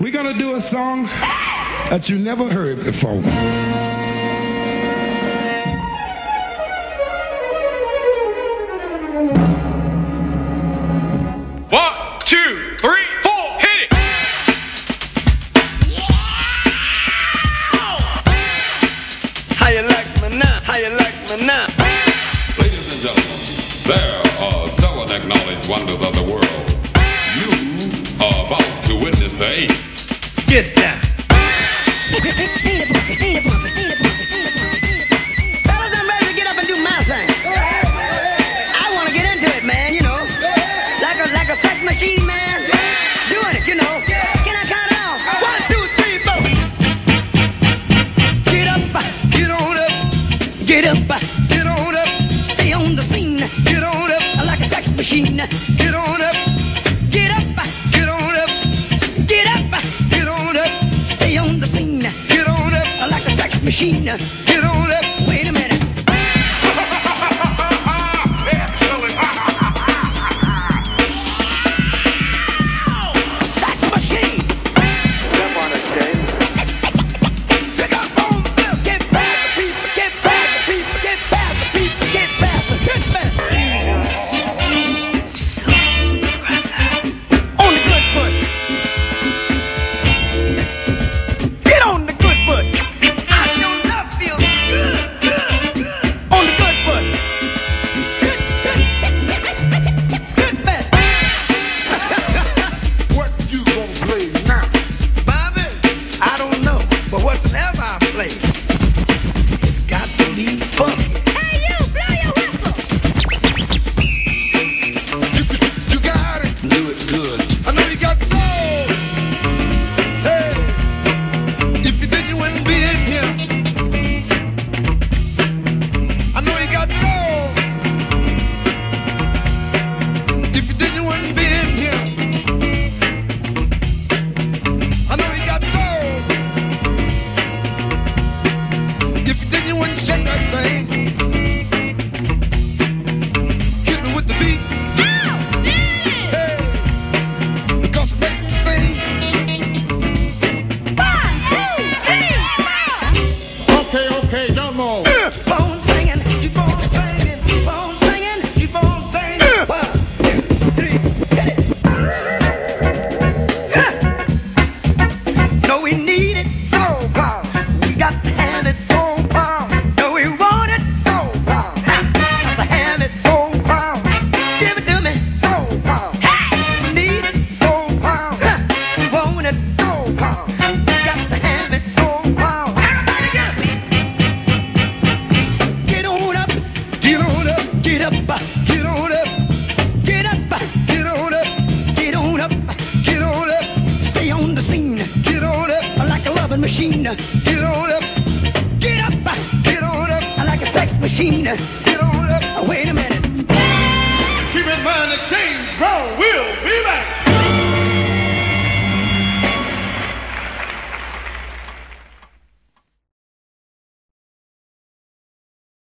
We're going to do a song that you never heard before. One, two, three. Ladies and gentlemen, there are seven acknowledged wonders of the world. You Get down. Fellas, I'm ready to get up and do my thing. I want to get into it, man, you know. Like a, like a sex machine, man. Get up. Get on up. Get up. Get on up. Stay on the scene. Get on up. Like a sex machine. machine. My place. loving machine. Get on up, get up, get on up. I like a sex machine. Get on up, wait a minute.